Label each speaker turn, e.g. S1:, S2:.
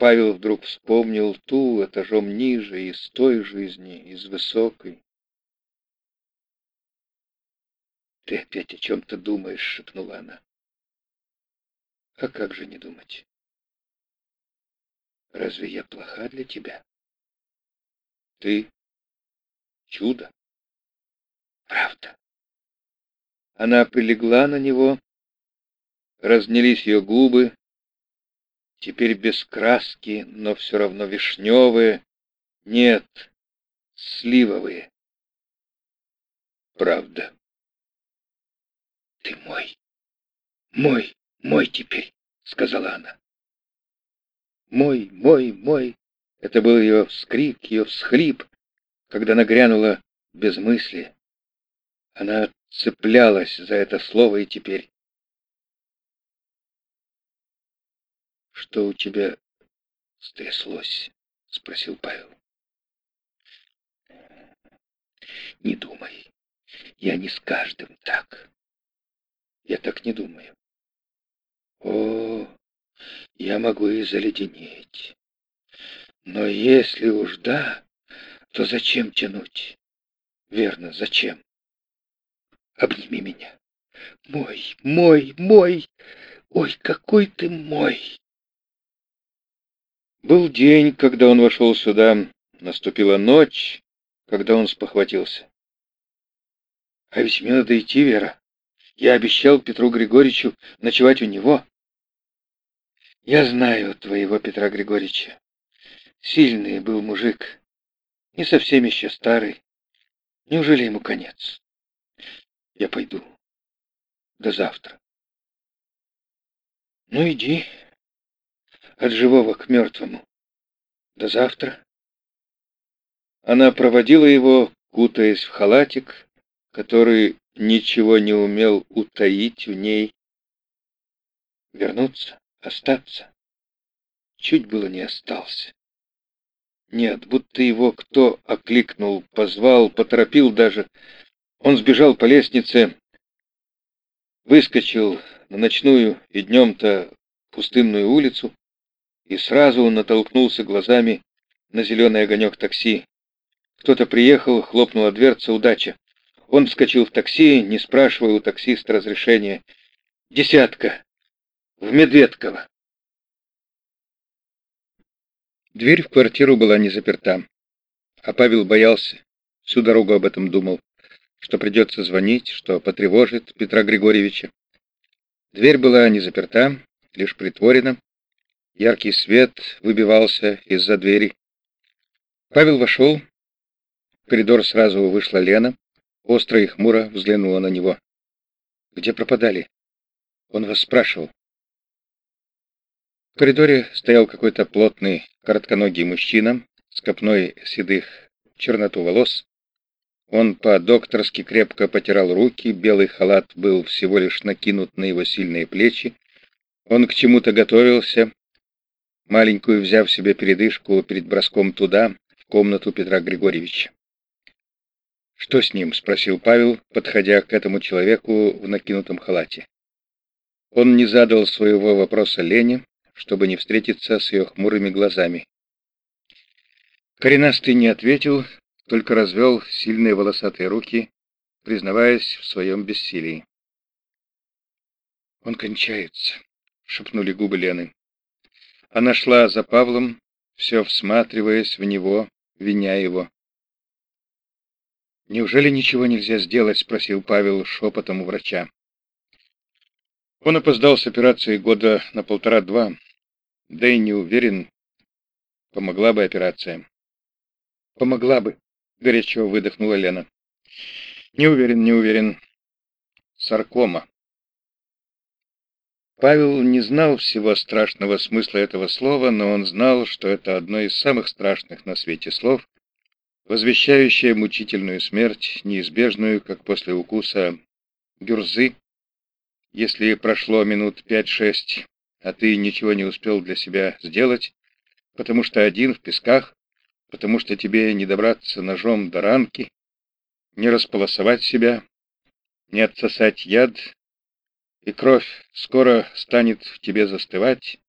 S1: Павел вдруг вспомнил ту этажом ниже, из той жизни, из высокой. «Ты опять о чем-то думаешь», — шепнула она. «А как же не думать? Разве я плоха для тебя? Ты — чудо. Правда». Она прилегла на него, разнялись ее губы, теперь без краски, но все равно вишневые, нет, сливовые. Правда. Ты мой, мой, мой теперь, сказала она. Мой, мой, мой. Это был ее вскрик, ее всхлип, когда нагрянула безмыслие. Она цеплялась за это слово и теперь «Что у тебя стряслось?» — спросил Павел. «Не думай. Я не с каждым так. Я так не думаю. О, я могу и заледенеть. Но если уж да, то зачем тянуть? Верно, зачем? Обними меня. Мой, мой, мой! Ой, какой ты мой! Был день, когда он вошел сюда. Наступила ночь, когда он спохватился. А ведь мне надо идти, Вера. Я обещал Петру Григорьевичу ночевать у него. Я знаю твоего Петра Григорьевича. Сильный был мужик. Не совсем еще старый. Неужели ему конец? Я пойду. До завтра. Ну, иди от живого к мертвому. До завтра. Она проводила его, кутаясь в халатик, который ничего не умел утаить в ней. Вернуться, остаться. Чуть было не остался. Нет, будто его кто окликнул, позвал, поторопил даже. Он сбежал по лестнице, выскочил на ночную и днем-то пустынную улицу, и сразу натолкнулся глазами на зеленый огонек такси. Кто-то приехал, хлопнула дверца, удача. Он вскочил в такси, не спрашивая у таксиста разрешения. «Десятка! В Медведково!» Дверь в квартиру была не заперта, а Павел боялся, всю дорогу об этом думал, что придется звонить, что потревожит Петра Григорьевича. Дверь была не заперта, лишь притворена, Яркий свет выбивался из-за двери. Павел вошел. В коридор сразу вышла Лена. Остро и хмуро взглянула на него. «Где пропадали?» Он вас спрашивал. В коридоре стоял какой-то плотный, коротконогий мужчина с копной седых черноту волос. Он по-докторски крепко потирал руки, белый халат был всего лишь накинут на его сильные плечи. Он к чему-то готовился, маленькую взяв себе передышку перед броском туда, в комнату Петра Григорьевича. «Что с ним?» — спросил Павел, подходя к этому человеку в накинутом халате. Он не задал своего вопроса Лене, чтобы не встретиться с ее хмурыми глазами. Коренастый не ответил, только развел сильные волосатые руки, признаваясь в своем бессилии. «Он кончается», — шепнули губы Лены. Она шла за Павлом, все всматриваясь в него, виня его. «Неужели ничего нельзя сделать?» — спросил Павел шепотом у врача. Он опоздал с операцией года на полтора-два, да и не уверен, помогла бы операция. «Помогла бы», — горячо выдохнула Лена. «Не уверен, не уверен. Саркома». Павел не знал всего страшного смысла этого слова, но он знал, что это одно из самых страшных на свете слов, возвещающее мучительную смерть, неизбежную, как после укуса гюрзы. Если прошло минут пять-шесть, а ты ничего не успел для себя сделать, потому что один в песках, потому что тебе не добраться ножом до ранки, не располосовать себя, не отсосать яд, и кровь скоро станет в тебе застывать,